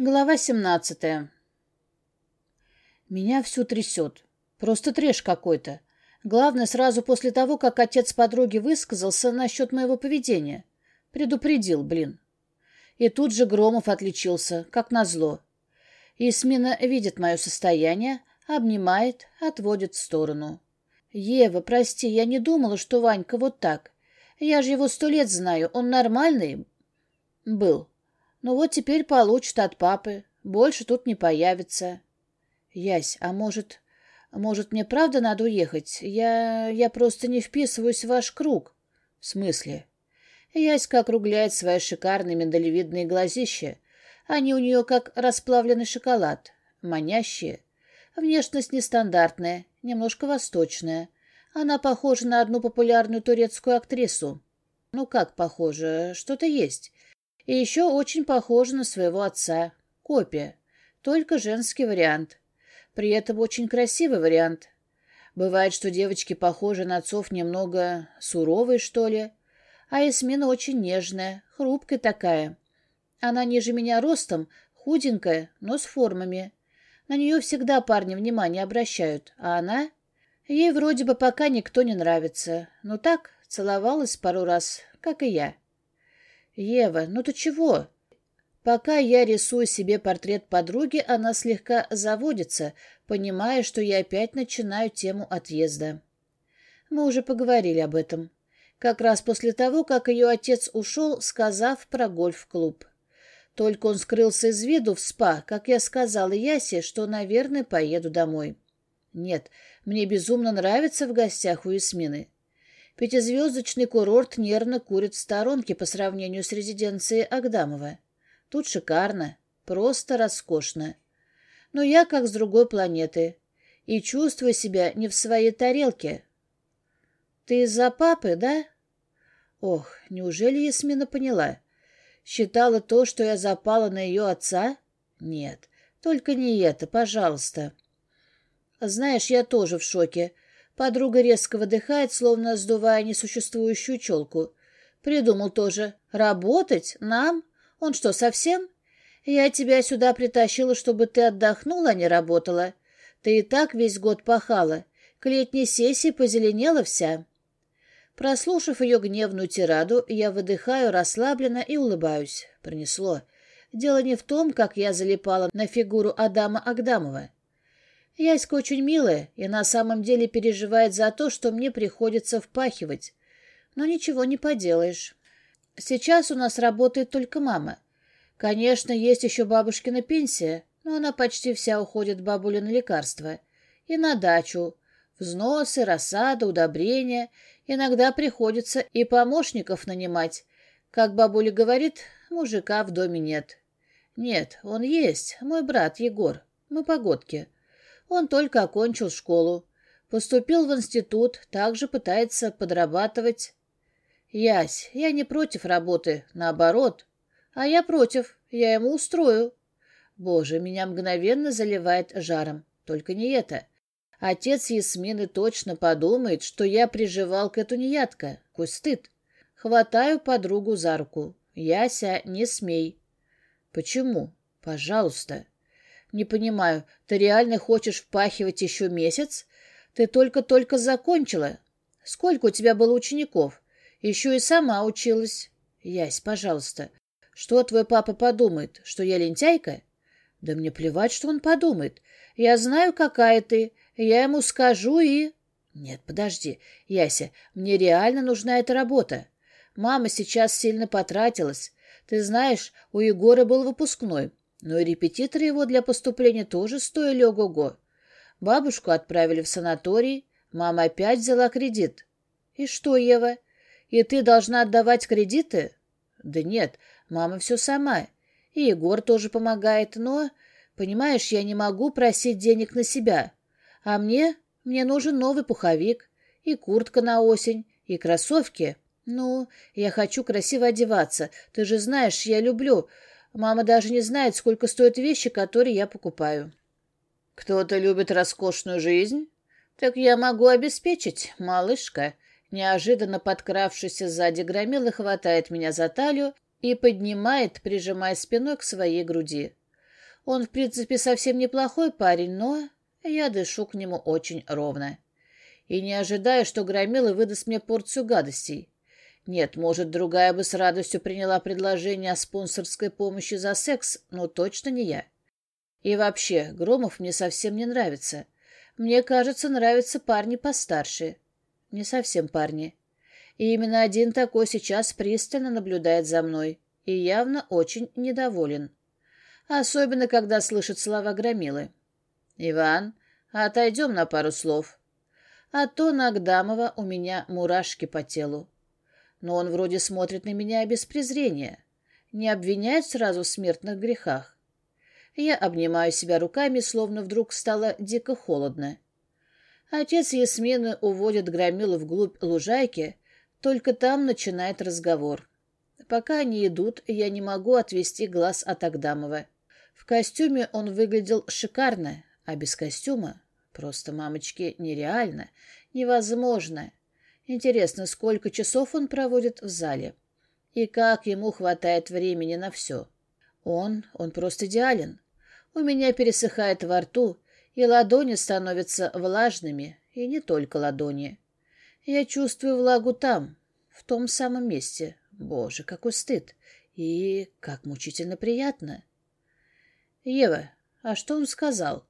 Глава семнадцатая. Меня всю трясет. Просто трешь какой-то. Главное, сразу после того, как отец подруги высказался насчет моего поведения. Предупредил, блин. И тут же Громов отличился, как назло. Исмина видит мое состояние, обнимает, отводит в сторону. «Ева, прости, я не думала, что Ванька вот так. Я же его сто лет знаю, он нормальный был. Ну вот теперь получит от папы. Больше тут не появится. Ясь, а может... Может, мне правда надо уехать? Я... я просто не вписываюсь в ваш круг. В смысле? Яська округляет свои шикарные миндалевидные глазища. Они у нее как расплавленный шоколад. Манящие. Внешность нестандартная, немножко восточная. Она похожа на одну популярную турецкую актрису. Ну как похожа? Что-то есть. И еще очень похожа на своего отца. Копия. Только женский вариант. При этом очень красивый вариант. Бывает, что девочки похожи на отцов немного суровые, что ли. А Эсмина очень нежная, хрупкая такая. Она ниже меня ростом, худенькая, но с формами. На нее всегда парни внимание обращают, а она... Ей вроде бы пока никто не нравится. Но так, целовалась пару раз, как и я. «Ева, ну ты чего?» Пока я рисую себе портрет подруги, она слегка заводится, понимая, что я опять начинаю тему отъезда. Мы уже поговорили об этом. Как раз после того, как ее отец ушел, сказав про гольф-клуб. Только он скрылся из виду в спа, как я сказала Ясе, что, наверное, поеду домой. Нет, мне безумно нравится в гостях у Ясмины. Пятизвездочный курорт нервно курит в сторонке по сравнению с резиденцией Агдамова. Тут шикарно, просто роскошно. Но я как с другой планеты и чувствую себя не в своей тарелке. Ты из-за папы, да? Ох, неужели Ясмина поняла? Считала то, что я запала на ее отца? Нет, только не это, пожалуйста. Знаешь, я тоже в шоке. Подруга резко выдыхает, словно сдувая несуществующую челку. Придумал тоже. Работать? Нам? Он что, совсем? Я тебя сюда притащила, чтобы ты отдохнула, а не работала. Ты и так весь год пахала. К летней сессии позеленела вся. Прослушав ее гневную тираду, я выдыхаю расслабленно и улыбаюсь. Пронесло. Дело не в том, как я залипала на фигуру Адама Агдамова. Яська очень милая и на самом деле переживает за то, что мне приходится впахивать. Но ничего не поделаешь. Сейчас у нас работает только мама. Конечно, есть еще бабушкина пенсия, но она почти вся уходит бабуле на лекарства. И на дачу. Взносы, рассада, удобрения. Иногда приходится и помощников нанимать. Как бабуля говорит, мужика в доме нет. Нет, он есть, мой брат Егор. Мы погодки. Он только окончил школу. Поступил в институт, также пытается подрабатывать. Ясь, я не против работы, наоборот. А я против, я ему устрою. Боже, меня мгновенно заливает жаром. Только не это. Отец Ясмины точно подумает, что я приживал к эту неядка. Куй стыд. Хватаю подругу за руку. Яся, не смей. Почему? Пожалуйста. «Не понимаю, ты реально хочешь впахивать еще месяц? Ты только-только закончила. Сколько у тебя было учеников? Еще и сама училась. Ясь, пожалуйста, что твой папа подумает? Что я лентяйка?» «Да мне плевать, что он подумает. Я знаю, какая ты. Я ему скажу и...» «Нет, подожди, Яся, мне реально нужна эта работа. Мама сейчас сильно потратилась. Ты знаешь, у Егора был выпускной. Но и репетиторы его для поступления тоже стоили ого-го. Бабушку отправили в санаторий, мама опять взяла кредит. И что, Ева, и ты должна отдавать кредиты? Да нет, мама все сама. И Егор тоже помогает, но, понимаешь, я не могу просить денег на себя. А мне, мне нужен новый пуховик, и куртка на осень, и кроссовки. Ну, я хочу красиво одеваться. Ты же знаешь, я люблю, Мама даже не знает, сколько стоят вещи, которые я покупаю. Кто-то любит роскошную жизнь? Так я могу обеспечить, малышка. Неожиданно подкравшись сзади громила хватает меня за талию и поднимает, прижимая спиной к своей груди. Он, в принципе, совсем неплохой парень, но я дышу к нему очень ровно. И не ожидаю, что Громила выдаст мне порцию гадостей. Нет, может, другая бы с радостью приняла предложение о спонсорской помощи за секс, но точно не я. И вообще, Громов мне совсем не нравится. Мне кажется, нравятся парни постарше. Не совсем парни. И именно один такой сейчас пристально наблюдает за мной и явно очень недоволен. Особенно, когда слышит слова Громилы. «Иван, отойдем на пару слов. А то на Агдамова у меня мурашки по телу. Но он вроде смотрит на меня без презрения. Не обвиняет сразу в смертных грехах. Я обнимаю себя руками, словно вдруг стало дико холодно. Отец Ясмины уводит Громилу вглубь лужайки, только там начинает разговор. Пока они идут, я не могу отвести глаз от Агдамова. В костюме он выглядел шикарно, а без костюма просто, мамочки, нереально, невозможно. Интересно, сколько часов он проводит в зале? И как ему хватает времени на все? Он, он просто идеален. У меня пересыхает во рту, и ладони становятся влажными, и не только ладони. Я чувствую влагу там, в том самом месте. Боже, какой стыд! И как мучительно приятно. Ева, а что он сказал?